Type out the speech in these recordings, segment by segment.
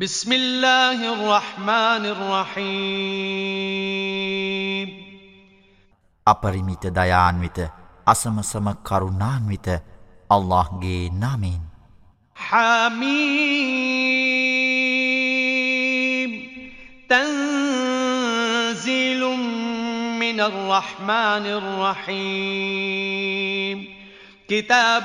بسم الله الرحمن الرحيم. අපරිමිත දයාන්විත අසමසම කරුණාන්විත අල්ලාහ්ගේ නාමයෙන්. حميم. تنزيل من الرحمن الرحيم. كتاب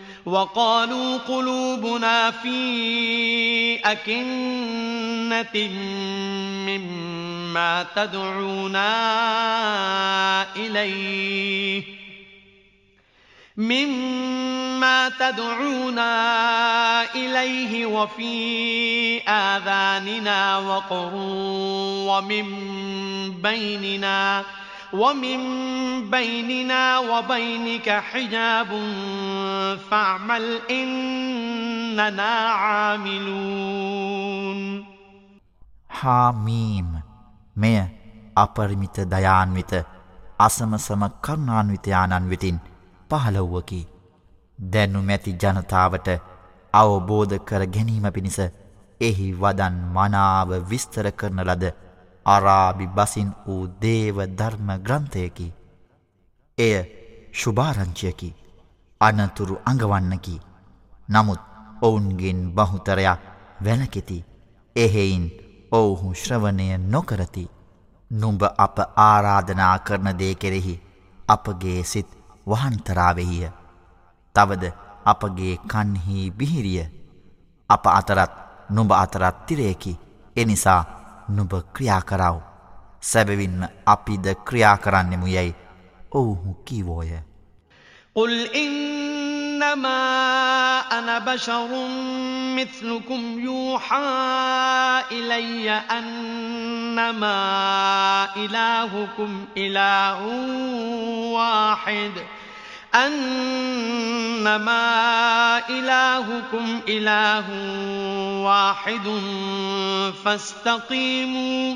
وقالوا قلوبنا في أكنة مما تدعونا إليه مما تدعونا إليه وفي آذاننا وقر ومن بيننا ومن بيننا وبينك حجاب فاعمل إننا عاملون හාමීම් මෙය අපරිමිත දයාන්විත අසමසම කරුණාන්විතයාණන් වෙතින් පහළව්වකි. දැනුමැති ජනතාවට අවබෝධ කර ගැනීම පිණිස එහි වදන් මනාව විස්තර කරන ලද අරාබි බසින් වූ දේව ධර්ම ග්‍රන්ථයකි. එය ශුභාරංචයකි අනතුරු අඟවන්නකි. නමුත් ඔවුන්ගෙන් බහුතරයක් වැනකෙති. එහෙයින් ඔවුහු ශ්‍රවණය නොකරති. නුඹ අප ආරාධනා කරන දේ කෙරෙහි අපගේ සිත් වහන්තරාවෙහිය. තවද අපගේ කන්හි බිහිරිය. අප අතරත් නුඹ අතරත් තිරයකි. එනිසා නුඹ ක්‍රියා කරව. සැබවින්ම අපිද ක්‍රියා කරන්නෙමු යැයි ඔවුහු කීවෝය. قل إنما أنا بشر مثلكم يوحى إلي أنما إلهكم إله واحد أنما إلهكم إله واحد فاستقيموا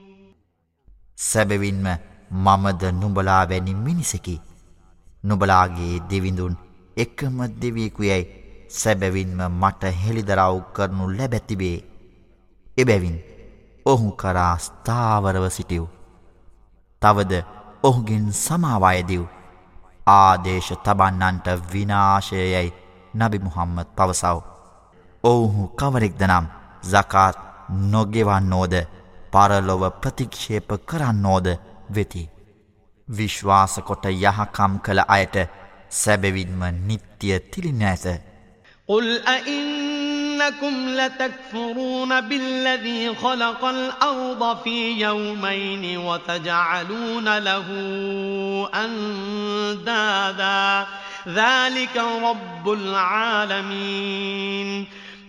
සැබවින්ම මමද නුඹලා වැනි මිනිසකි. නුබලාගේ දෙවිඳුන් එකම දෙවියකුයැයි සැබැවින්ම මට හෙළිදරව් කරනු ලැබැතිබේ. එබැවින් ඔහු කරා ස්ථාවරව සිටියව්. තවද ඔහුගෙන් සමාවායදිව්. ආදේශ තබන්නන්ට විනාශයයැයි නබි මුහම්මත් පවසව. ඔවුහු කවරෙක්ද නම් ဇ කාත් නොගෙවන්නෝද පරලොව ප්‍රතික්ෂේප කරන්නෝද වෙති. විශ්වාසකොට යහකම් කළ අයට සැබවින්ම නිත්‍යය තිලින ඇත. قل أئنكم لتكفرون بالذي خلق الأرض في يومين وتجعلون له أندادا ذلك رب العالمين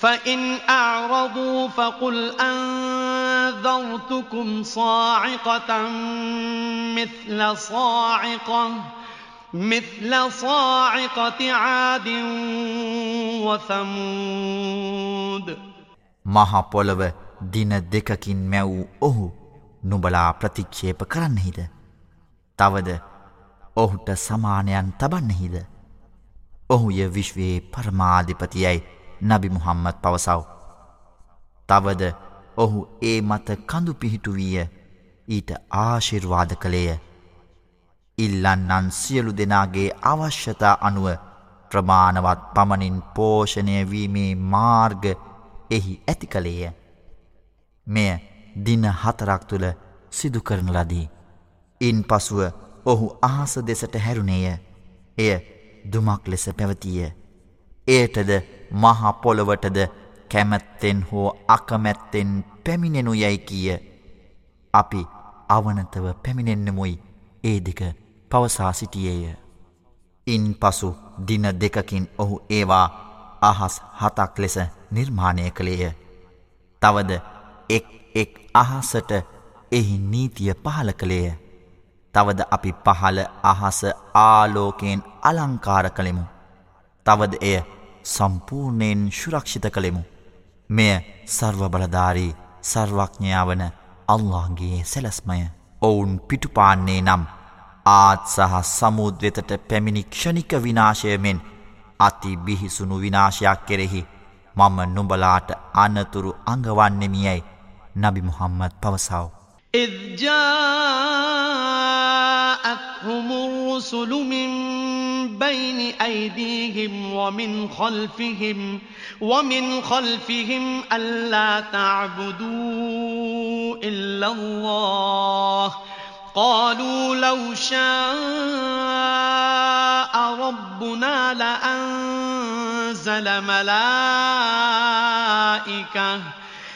فإن أعرضوا فقل أنذرتكم صاعقة مثل صاعقة مثل صاعقة عاد وثمود මහා පොළව දින දෙකකින් මැවූ ඔහු නුබලා ප්‍රතික්ෂේප කරන්නෙහිද. තවද ඔහුට සමානයන් තබන්නෙහිද. ඔහුය විශ්වයේ පරමාධිපතියයි නබි මුහම්මත් පවසව්. තවද ඔහු ඒ මත කඳු පිහිටු වීය ඊට ආශිර්වාද කළේය. ඉල්ලන්නන් සියලු දෙනාගේ අවශ්‍යතා අනුව ප්‍රමාණවත් පමණින් පෝෂණය වීමේ මාර්ග එහි ඇති කළේය. මෙය දින හතරක් තුළ සිදු කරන ලදී. ඉන් පසුව ඔහු අහස දෙසට හැරුණේය. එය දුමක් ලෙස පැවතිය. එයටද මහපොළොවටද කැමැත්තෙන් හෝ අකමැත්තෙන් පැමිණෙනු යැයි කිය. අපි අවනතව පැමිණෙන්න්නමුයි ඒ දෙක පවසා සිටියේය. ඉන් පසු දින දෙකකින් ඔහු ඒවා අහස් හතක් ලෙස නිර්මාණය කළේය. තවද එක් එක් අහසට එහි නීතිය පහල කළේය. තවද අපි පහල අහස ආලෝකයෙන් අලංකාර කළෙමු. තවද එය සම්පූර්ණයෙන් ශුරක්ෂිත කළෙමු. මෙය සර්ව බලධාරී සර්වඥාවන අල්ලාගේ සැලස්මය. ඔවුන් පිටුපාන්නේ නම් ආත් සහ සමුද්වෙතට පැමිණි ක්ෂණික විනාශය මෙන් අති බිහිසුණු විනාශයක් කෙරෙහි මම නුඹලාට අනතුරු අඟවන්නෙමියයි නබි මුහම්මත් පවසව. إذ جاءتهم الرسل من بين أيديهم ومن خلفهم ومن خلفهم ألا تعبدوا إلا الله. قالوا لو شاء ربنا لأنزل ملائكة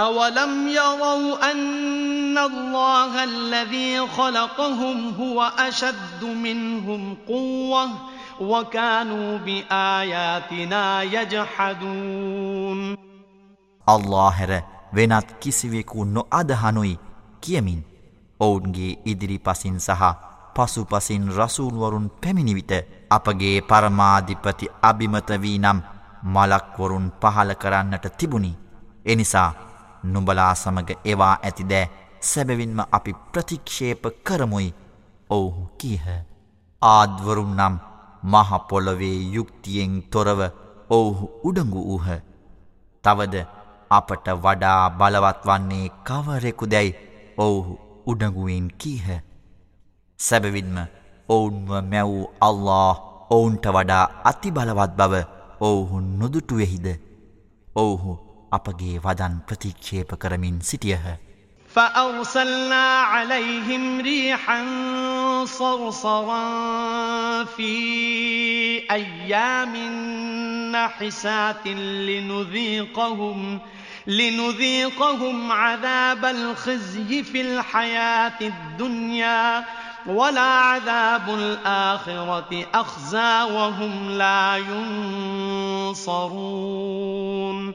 أولم يروا أن الله الذي خلقهم هو أشد منهم قوة وكانوا بآياتنا يجحدون الله වෙනත් කිසිවෙකු නොඅදහනුයි කියමින් ඔවුන්ගේ ඉදිරි පසින් සහ පසු පසින් රසූල්වරුන් පැමිණිවිට අපගේ පරමාධිපති අභිමතවී නම් මලක්වරුන් පහල කරන්නට තිබුණි. එනිසා නුඹලා සමග එවා ඇතිදෑ සැබවින්ම අපි ප්‍රතික්ෂේප කරමුයි ඔවුහු කීහ. ආද්වරුම් නම් මහපොළොවේ යුක්තියෙන් තොරව ඔවුහු උඩඟු වූහ. තවද අපට වඩා බලවත් වන්නේ කවරෙකු දැයි ඔවුහු උඩඟුවෙන් කීහ. සැබවින්ම ඔවුන්ව මැවූ අල්له ඔවුන්ට වඩා අති බලවත් බව ඔවුහු නොදුටුවෙහිද ඔවුහු අපගේ වදන් ප්‍රතික්ෂේප කරමින් සිටියහ. فأرسلنا عليهم ريحا صرصرا في أيام نحسات لنذيقهم لنذيقهم عذاب الخزي في الحياة الدنيا ولعذاب الآخرة أخزى وهم لا ينصرون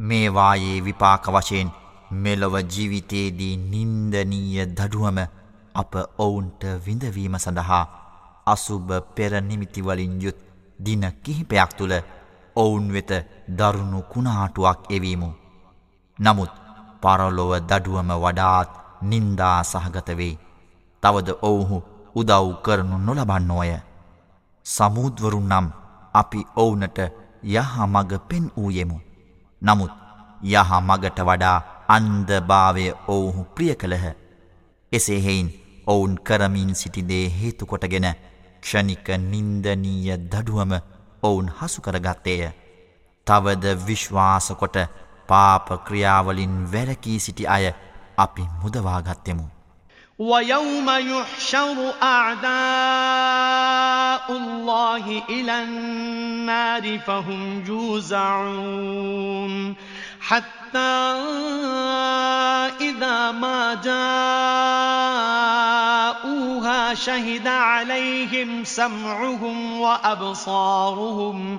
මේවායේ විපාක වශයෙන් මෙලොව ජීවිතයේදී නින්දනීය දඩුවම අප ඔවුන්ට විඳවීම සඳහා අසුභ පෙරනිමිතිවලින් යුත් දින කිහිපයක් තුළ ඔවුන් වෙත දරුණු කුණාටුවක් එවීමු. නමුත් පරලොව දඩුවම වඩාත් නින්දා සහගත වෙයි. තවද ඔවුහු උදව් කරනු නොලබන්නෝය. සමුද්වරුන් නම් අපි ඔවුනට යහ මග පෙන් වූයෙමු. නමුත් යහ මගට වඩා අන්දභාවය ඔවුහු ප්‍රිය කළහ. එසේහෙයින් ඔවුන් කරමින් සිටිදේ හේතුකොටගෙන ක්ෂණික නින්දනීය දඩුවම ඔවුන් හසුකරගත්තේය. තවද විශ්වාසකොට පාප ක්‍රියාවලින් වැරකී සිටි අය අපි මුදවාගත්තෙමු. ويوم يحشر أعداء الله إلى النار فهم جوزعون حتى إذا ما جاءوها شهد عليهم سمعهم وأبصارهم وأبصارهم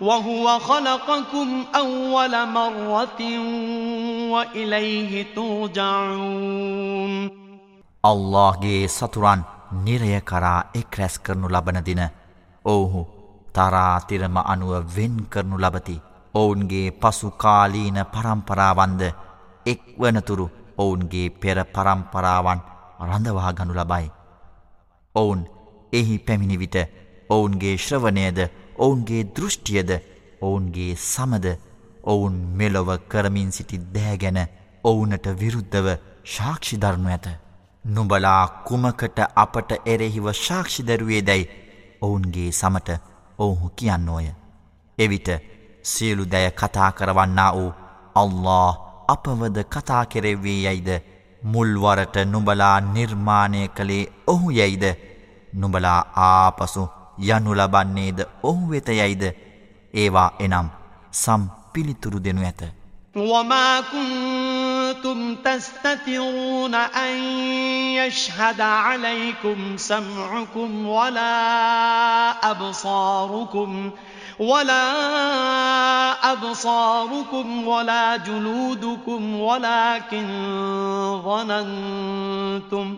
وهو خلقكم أول مرة وإليه ترجعون الله සතුරන් නිරය කරා එක් රැස් කරනු ලබන දින ඔවුහු තරාතිරම අනුව වෙන් කරනු ලබති. ඔවුන්ගේ පසු කාලීන පරම්පරාවන්ද එක් වනතුරු ඔවුන්ගේ පෙර පරම්පරාවන් රඳවා ගනු ලබයි. ඔවුන් එහි පැමිණිවිට ඔවුන්ගේ ශ්‍රවණයද ඔවුන්ගේ දෘෂ්ටියද ඔවුන්ගේ සමද ඔවුන් මෙලොව කරමින් සිටි දෑගැන ඔවුනට විරුද්ධව ශාක්ෂිධරණු ඇත. නුබලා කුමකට අපට එරෙහිව ශාක්ෂිදරුවේ දැයි ඔවුන්ගේ සමට ඔවුහු කියන්නෝය. එවිට සියලු දැය කතා කරවන්නා වූ අල්له අපවද කතා කෙරෙවී යයිද මුල්වරට නුබලා නිර්මාණය කළේ ඔහු යැයිද නුබලා ආපසු යනු ලබන්නේද ඔහු වෙත යයිද ඒවා එනම් සම් පිළිතුරු දෙනු ඇත. وما كنتم تستترون أن يشهد عليكم سمعكم ولا أبصاركم ولا أبصاركم ولا جلودكم ولكن ظننتم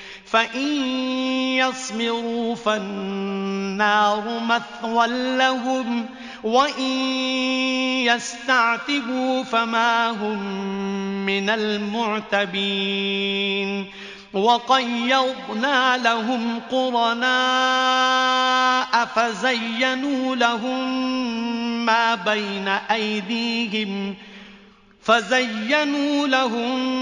فإن يصبروا فالنار مثوى لهم وإن يستعتبوا فما هم من المعتبين وقيضنا لهم قرناء فزينوا لهم ما بين أيديهم فزينوا لهم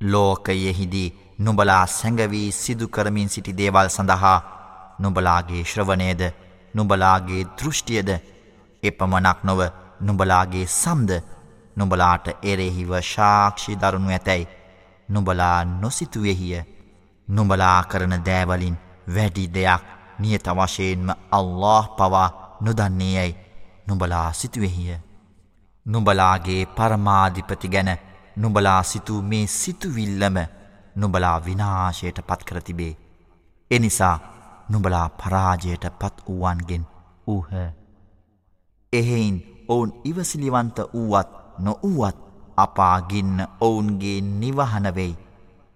ලෝකයෙහිදී නුබලා සැඟවී සිදු කරමින් සිටි දේවල් සඳහා නුබලාගේ ශ්‍රවණයද නුබලාගේ දෘෂ්ටියද එපමනක් නොව නුබලාගේ සම්ද නුබලාට එරෙහිව ශාක්ෂි දරුණු ඇතැයි නුබලා නොසිතුවෙහිය. නුබලා කරන දෑවලින් වැඩි දෙයක් නියත වශයෙන්ම අල්له පවා නොදන්නේ යැයි නුබලා සිතුවෙහිය. නුඹලාගේ පරමාධිපති ගැන නුඹලා සිතූ මේ සිතුවිල්ලම නුඹලා විනාශයට පත්කර තිබේ. එනිසා නුඹලා පරාජයට පත් වූවන්ගෙන් වූහ. එහෙයින් ඔවුන් ඉවසිලිවන්ත වූවත් නොවූවත් අපාගින්න ඔවුන්ගේ නිවහනවෙයි.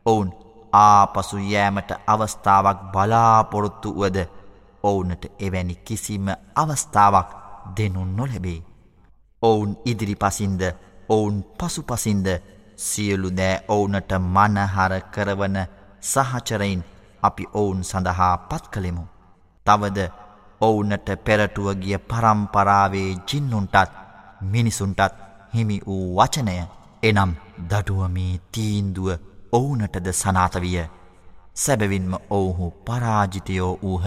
ඔවුන් ආපසු යෑමට අවස්ථාවක් බලාපොරොත්තු වුවද ඔවුනට එවැනි කිසිම අවස්ථාවක් දෙනු නොලැබේ. ඔවුන් ඉදිරි පසින්ද ඔවුන් පසු පසින්ද සියලු දෑ ඔවුනට මනහර කරවන සහචරයින් අපි ඔවුන් සඳහා පත් කළෙමු. තවද ඔවුනට පෙරටුව ගිය පරම්පරාවේ ජින්නුන්ටත් මිනිසුන්ටත් හිමි වූ වචනය එනම් දඩුවමේ තීන්දුව ඔවුනටද සනාතවිය සැබවින්ම ඔවුහු පරාජිතයෝ වූහ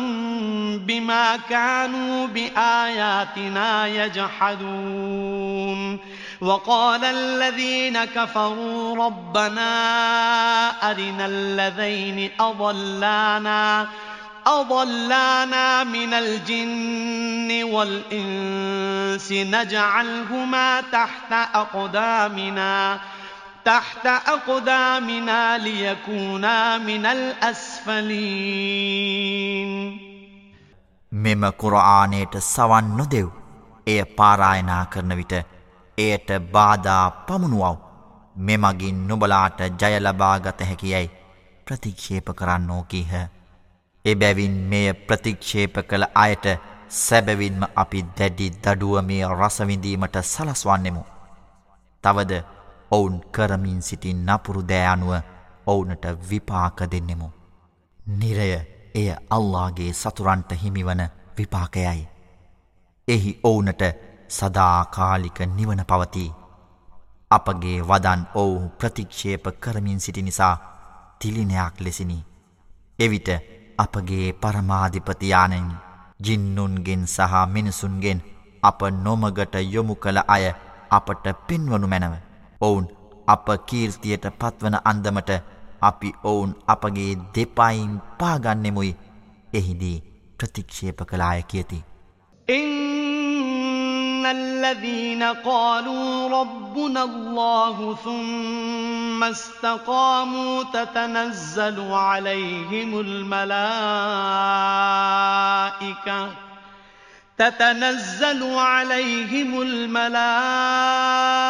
بما كانوا بآياتنا يجحدون. وقال الذين كفروا ربنا أرنا الذين أضلانا أضلانا من الجن والإنس نجعلهما تحت أقدامنا تحت أقدامنا ليكونا من الأسفلين. මෙම කුරආනයට සවන් නොදෙව් එය පාරායනා කරන විට එයට බාධා පමුණුවව් මෙමගින් නොබලාට ජයලබාගත හැකියැයි ප්‍රතික්ෂේප කරන්නෝ කීහ. එබැවින් මෙය ප්‍රතික්ෂේප කළ අයට සැබවින්ම අපි දැඩි දඩුවමේ රසවිඳීමට සලස්වන්නෙමු. තවද ඔවුන් කරමින් සිටින් නපුරු දෑයනුව ඔවුනට විපාක දෙන්නෙමු. නිරය එය අල්ලාගේ සතුරන්ට හිමිවන විපාකයයි. එහි ඔවුනට සදාකාලික නිවන පවතිී. අපගේ වදන් ඔවුහු ප්‍රතික්ෂේප කරමින් සිටි නිසා තිලිනයක් ලෙසිනි. එවිට අපගේ පරමාධිපතියානෙන් ජින්නුන්ගෙන් සහ මිනිසුන්ගෙන් අප නොමගට යොමු කළ අය අපට පෙන්වනු මැනව. ඔවුන් අප කීර්තියට පත්වන අන්දමට අපි ඔවුන් අපගේ දෙපයින් පාගන්නෙමුයි එහිදී ප්‍රතික්ෂේප කලාය කියති. إن الذين قالوا ربنا الله ثم استقاموا تتنزل عليهم الملائكة تتنزل عليهم الملائكة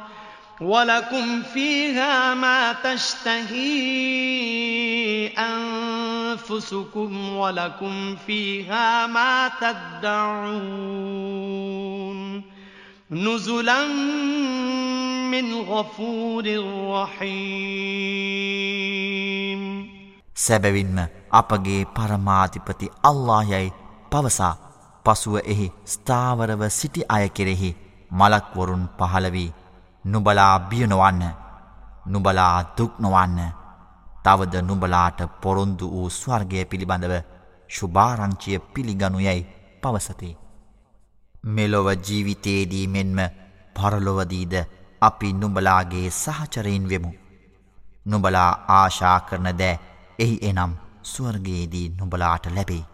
ولكم فيها ما تشتهي أنفسكم ولكم فيها ما تدعون نزلا من غفور رحيم. සැබවින්ම අපගේ පරමාධිපති අල්ලායයි පවසා පසුව එහි ස්ථාවරව සිටි අය කෙරෙහි මලක්වරුන් පහළ වී නුබලා බියනොවන්න නුබලා දුක්නොවන්න තවද නුබලාට පොරොන්දු වූ ස්වර්ගය පිළිබඳව ශුභාරංචිය පිළිගනු යැයි පවසති. මෙලොව ජීවිතයේදී මෙන්ම පරලොවදීද අපි නුඹලාගේ සහචරයින් වෙමු. නුබලා ආශා කරන දෑ එහි එනම් ස්වර්ගයේදී නුබලාට ලැබෙයි.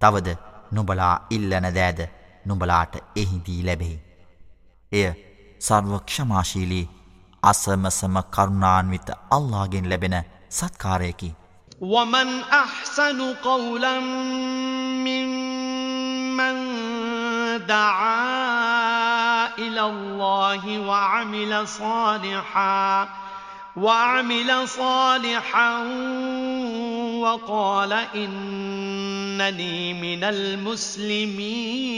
තවද නුබලා ඉල්ලන දෑද නුබලාට එහිදී ලැබෙයි. එය සර්වක්ෂමාශීලී අසමසම කරුණාන්විත අල්ලාගෙන් ලැබෙන සත්කාරයකි. ومن أحسن قولا ممن دعا إلى الله وعمل صالحا وعمل صالحا وقال إنني من المسلمين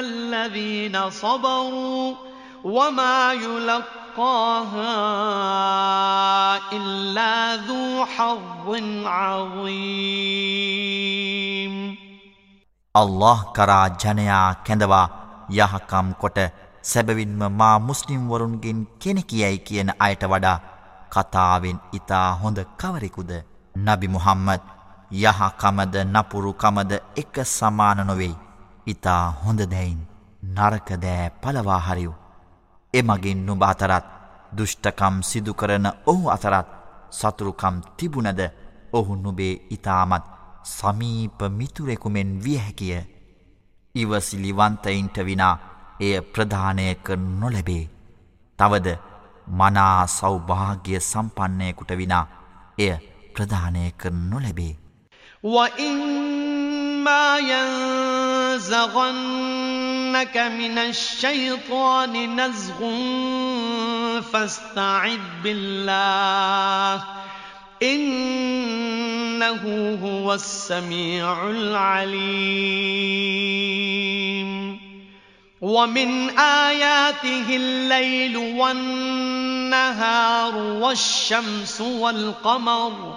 الذين صبروا وما يلقاها إلا ذو حظ عظيم. الله කරා ජනයා කැඳවා යහකම් කොට සැබවින්ම මා මුස්ලිම් වරුන්ගෙන් කෙනෙකියයි කියන අයට වඩා කතාවෙන් ඊතා හොඳ කවරෙකුද? නබි මුහම්මද්. යහකමද නපුරුකමද එක සමාන නොවේයි ඉතා හොඳ දැයින් නරකදෑ පලවාහරියු එමගින් නුබ අතරත් දුෘෂ්ටකම් සිදුකරන ඔහු අතරත් සතුරුකම් තිබුණද ඔහු නුබේ ඉතාමත් සමීප මිතුරෙකුමෙන් විය හැකිය ඉවසිලිවන්තයින්ට විනා එය ප්‍රධානය කර නොලැබේ තවද මනා සෞභාග්‍ය සම්පන්නයකුට විනා එය ප්‍රධානය කර නොලැබේ وَإِمَّا يَنزَغَنَّكَ مِنَ الشَّيْطَانِ نَزْغٌ فَاسْتَعِذْ بِاللَّهِ إنه هو السميع العليم. ومن آياته الليل والنهار والشمس والقمر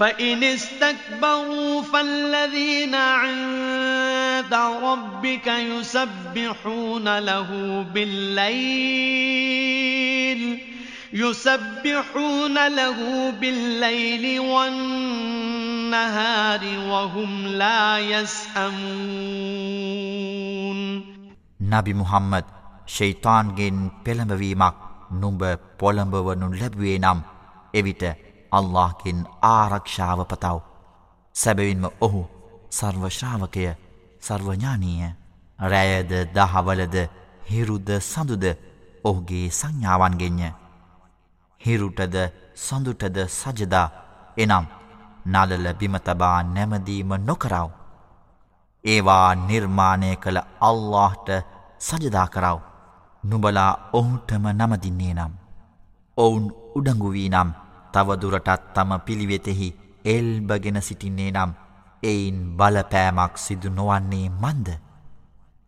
فإن استكبروا فالذين عند ربك يسبحون له بالليل يسبحون له بالليل والنهار وهم لا يسأمون නබි මුහම්මද් ෂෙයිතාන්ගෙන් පෙළඹවීමක් නුඹ පොළඹවනු ලැබුවේ නම් එවිට අල්لهකින් ආරක්ෂාව පතව්. සැබවින්ම ඔහු සර්වශ්‍රාවකය සර්වඥානීය. රෑයද දහවලද හිරුද සඳුද ඔහුගේ සංඥාවන්ගෙන්ය හිරුටද සඳුටද සජදා එනම් නලල බිමතබා නැමදීම නොකරව. ඒවා නිර්මාණය කළ අල්لهට සජදා කරව. නුබලා ඔහුටම නමදින්නේ නම් ඔවුන් උඩඟුවී නම් තවදුරටත් තම පිළිවෙතෙහි එල්බගෙන සිටින්නේ නම් එයින් බලපෑමක් සිදු නොවන්නේ මන්ද.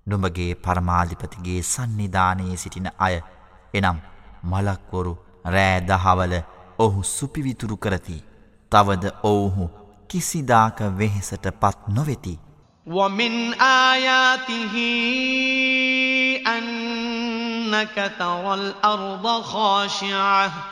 නුඹගේ පරමාධිපතිගේ සන්නිධානයේ සිටින අය එනම් මලක්වොරු රෑ දහවල ඔහු සුපිවිතුරු කරති. තවද ඔවුහු කිසිදාක වෙහෙසට පත් නොවෙති. ومن آياته أنك ترى الأرض خاشعة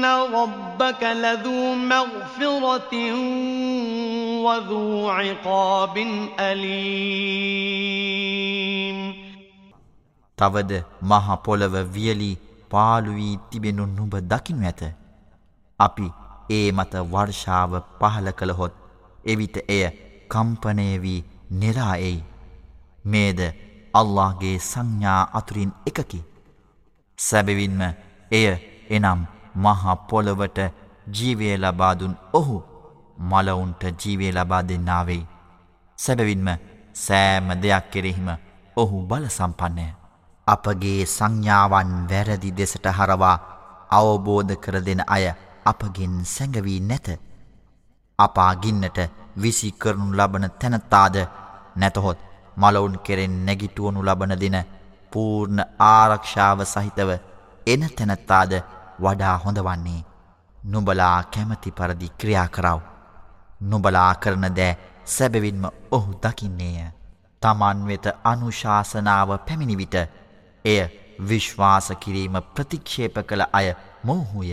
إِنَّ رَبَّكَ لَذُو مَغْفِرَةٍ وَذُو عِقَابٍ أَلِيمٍ තවද මහ පොළව වියලි පාළු වී තිබෙනු නුඹ දකින්න ඇත. අපි ඒ මත වර්ෂාව පහල කළහොත් එවිට එය කම්පණය වී නෙරායයි. මේද අල්ලාහගේ සංඥා අතුරින් එකකි. සැබවින්ම එය එනම් මහා පොළොවට ජීවය ලබාදුන් ඔහු මලවුන්ට ජීවය ලබා දෙන්නාවෙයි. සැබවින්ම සෑම දෙයක් කෙරෙහිම ඔහු බල සම්පන්නය. අපගේ සංඥාවන් වැරදි දෙසට හරවා අවබෝධ කර දෙන අය අපගෙන් සැඟවී නැත. අපා ගින්නට විසි කරනු ලබන තැනත්තාද නැතහොත් මලවුන් කෙරෙන් නැගිටුවනු ලබන දෙන පූර්ණ ආරක්ෂාව සහිතව එන තැනත්තාද වඩා හොඳ වන්නේ නුබලා කැමති පරදි ක්‍රියා කරව. නුබලා කරන දෑ සැබවින්ම ඔහු දකින්නේය. තමන් වෙත අනුශාසනාව පැමිණිවිට එය විශ්වාස කිරීම ප්‍රතික්ෂේප කළ අය මොහුය.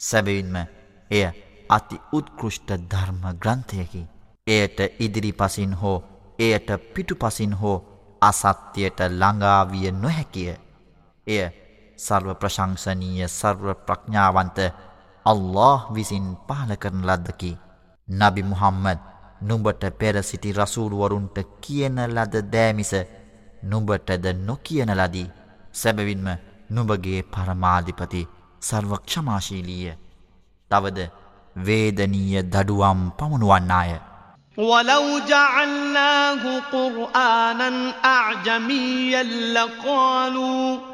සැබවින්ම එය අති උත්කෘෂ්ට ධර්ම ග්‍රන්ථයකි. එයට ඉදිරි පසින් හෝ එයට පිටු පසින් හෝ අසත්‍යයට ළඟාවිය නොහැකිය. එය සර්ව ප්‍රශංසනීය සර්ව ප්‍රඥාවන්ත අල්له විසින් පහල කරන ලද්දකි. නබි මුහම්මද නුඹට පෙරසිටි රසූල්ුවරුන්ට කියන ලද දෑමිස නුඹටද නොකියන ලදී සැබවින්ම නුඹගේ පරමාධිපති සර්වක්ෂමාශීලීය. තවද වේදනීය දඩුවම් පමුණුවන්නාය. ولو جعلناه قرآنا أعجميا لقالوا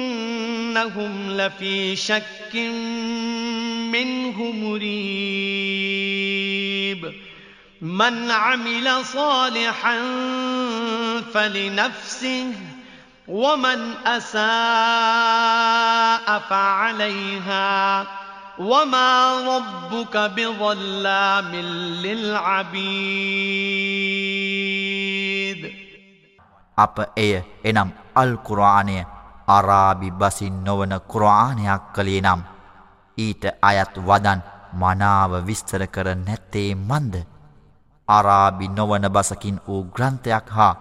وإنهم لفي شك منه مريب من عمل صالحا فلنفسه ومن أساء فعليها وما ربك بظلام للعبيد අප එය එනම් අල් කුරාණය අරාබි බසින් නොවන කුරාණයක් කළේ නම් ඊට අයත් වදන් මනාව විස්තර කර නැත්තේ මන්ද අරාබි නොවන බසකින් වූ ග්‍රන්ථයක් හා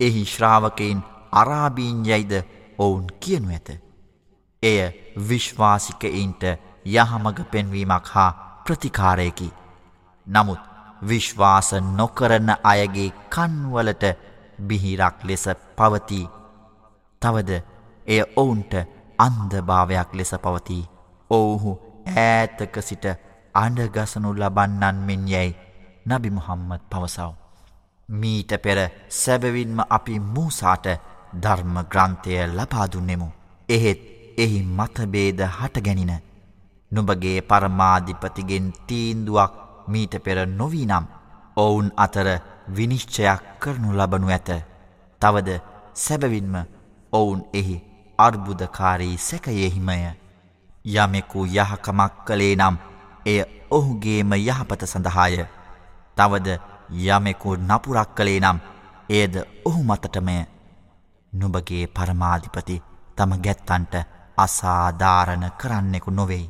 එහි ශ්‍රාවකයින් අරාබීන් යයිද ඔවුන් කියනු ඇත. එය විශ්වාසිකයින්ට යහමග පෙන්වීමක් හා ප්‍රතිකාරයකි. නමුත් විශ්වාස නොකරන අයගේ කන්වලට බිහිරක් ලෙස පවතිී. තවද එය ඔවුන්ට අන්දභාවයක් ලෙස පවතිී. ඔවුහු ඈතක සිට අඩගසනු ලබන්නන් මෙන් යැයි නබි මුහම්මද පවසව. මීට පෙර සැබවින්ම අපි මූසාට ධර්ම ග්‍රන්ථය ලපාදුන්නෙමු. එහෙත් එහි මතබේද හටගැනින. නුබගේ පරමාධිපතිගෙන් තීන්දුවක් මීට පෙර නොවීනම් ඔවුන් අතර විනිශ්චයක් කරනු ලබනු ඇත. තවද සැබවින්ම ඔවුන් එහි අර්බුදකාරී සැකයෙහිමය. යමෙකු යහකමක් කළේ නම් එය ඔහුගේම යහපත සඳහාය. තවද යමෙකු නපුරක් කළේ නම් එයද ඔහු මතටමය. නුබගේ පරමාධිපති තම ගැත්තන්ට අසාධාරණ කරන්නෙකු නොවෙයි.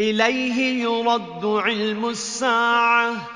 إليه يرد علم الساعة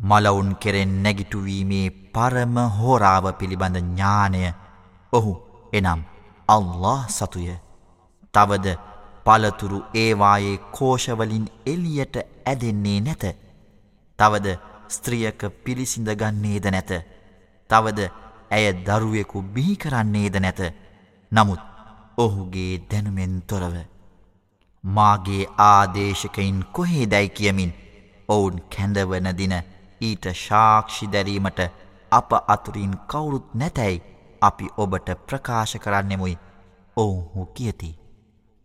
මලවුන් කෙරෙන් නැගිටුවීමේ පරම හෝරාව පිළිබඳ ඥානය ඔහු එනම් අල්له සතුය. තවද පලතුරු ඒවායේ කෝෂවලින් එලියට ඇදෙන්නේ නැත. තවද ස්ත්‍රියක පිළිසිඳගන්නේද නැත. තවද ඇය දරුවෙකු බිහි කරන්නේද නැත. නමුත් ඔහුගේ දැනුමෙන් තොරව. මාගේ ආදේශකයින් කොහේ දැයි කියමින් ඔවුන් කැඳවන දින ඊට ශාක්ෂි දැරීමට අප අතුරින් කවුරුත් නැතැයි අපි ඔබට ප්‍රකාශ කරන්නෙමුයි ඔවුහු කියති.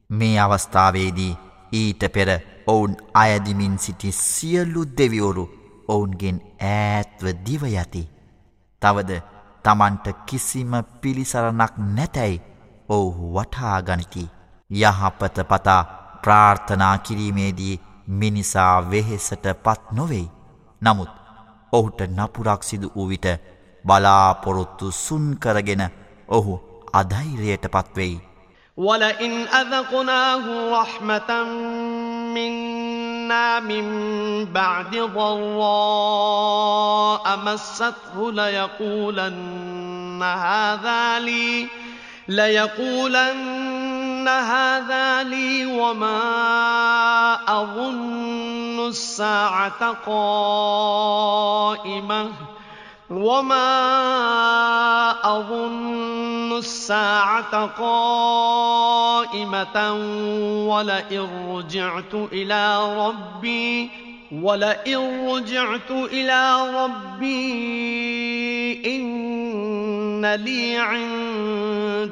මේ අවස්ථාවේදී ඊට පෙර ඔවුන් අයදිමින් සිටි සියල්ලු දෙවිවරු ඔවුන්ගෙන් ඈත්ව දිවයති. තවද තමන්ට කිසිම පිළිසරණක් නැතැයි ඔවුහු වටහා ගනිති. යහපත පතා ප්‍රාර්ථනා කිරීමේදී මිනිසා වෙහෙසට පත් නොවෙයි. නමුත් ඔහුට නපුරක් සිදු වූ විට බලාපොරොත්තු සුන් කරගෙන ඔහු අධෛරයට පත්වෙයි. ولئن أذقناه رحمة منا من بعد ضراء مسته ليقولن هذا لي ليقولن هذا لي وما أظن الساعة قائمة وما أظن الساعة قائمة ولئن رجعت إلى ربي ولئن رجعت إلى ربي إن لي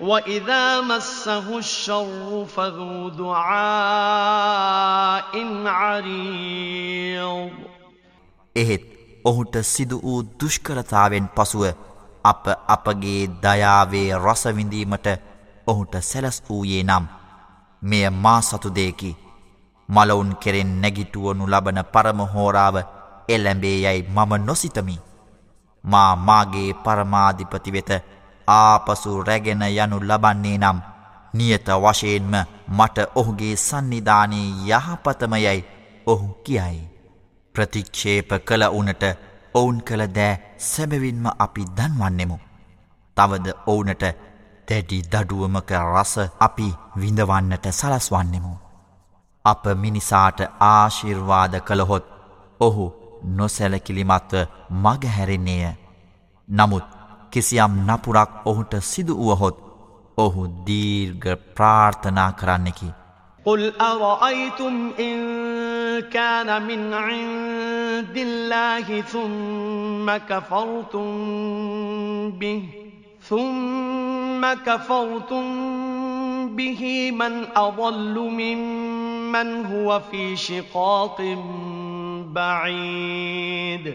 وإذا مسه الشر فذو دعاء عريض එහෙත් ඔහුට සිදු වූ දුෂ්කරතාවෙන් පසුව අප අපගේ දයාවේ රසවිඳීමට ඔහුට සැලස් වූයේ නම් මෙය මා සතුදේකි මලවුන් කෙරෙන් නැගිටුවනු ලබන පරමහෝරාව එල්ලැඹේ යැයි මම නොසිතමි. මා මාගේ පරමාධිපති වෙත ආපසු රැගෙන යනු ලබන්නේ නම් නියත වශයෙන්ම මට ඔහුගේ සන්නිධානයේ යහපතම යැයි ඔහු කියයි. ප්‍රතික්ෂේප කළ උනට ඔවුන් කළ දෑ සැබවින්ම අපි දන්වන්නෙමු. තවද ඔවුනට දැඩි දඩුවමක රස අපි විඳවන්නට සලස්වන්නෙමු. අප මිනිසාට ආශිර්වාද කළහොත් ඔහු නොසැලකිලිමත්ව මගහැරෙන්නේය. නමුත් කිසියම් නපුරක් ඔහුට සිදු වුවහොත් ඔහු දීර්ඝ ප්‍රාර්ථනා කරන්නෙකි. قل أرأيتم إن كان من عند الله ثم كفرتم به ثم كفرتم به من أضل ممن هو في شقاق بعيد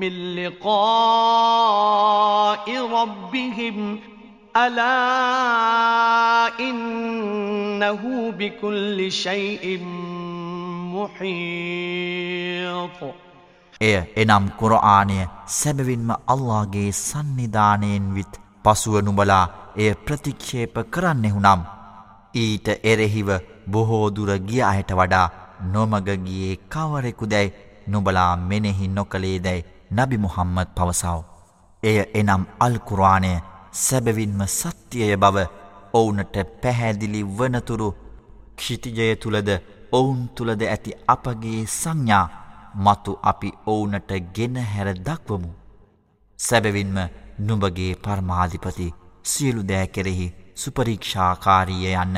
من لقاء ربهم ألا إنه بكل شيء محيط එය එනම් කුරආනය සැබවින්ම අල්ලාගේ සන්නිධානයෙන් විත් පසුව නුබලා එය ප්‍රතික්ෂේප කරන්නෙහු නම් ඊට එරෙහිව බොහෝදුර ගිය අයට වඩා නොමගගියේ කවරෙකු දැයි නුබලා මෙනෙහි නොකළේ දැයි නබි මුහම්මද පවසාව. එය එනම් අල්කුරවානය සැබවින්ම සත්‍යය බව ඔවුනට පැහැදිලි වනතුරු ක්ෂිතිජය තුළද ඔවුන් තුළද ඇති අපගේ සංඥා මතු අපි ඔවුනට ගෙන හැර දක්වමු. සැබවින්ම නුඹගේ පර්මාධිපති සියලු දෑ කෙරෙහි සුපරීක්ෂාකාරීය යන්න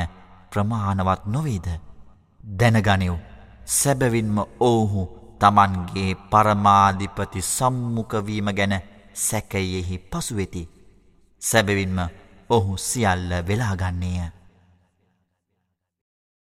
ප්‍රමාණවත් නොවේද. දැනගනිව් සැබවින්ම ඔවුහු තමන්ගේ පරමාධිපති සම්මුකවීම ගැන සැකයෙහි පසුවෙති. සැබවින්ම ඔහු සියල්ල වෙලාගන්නේය.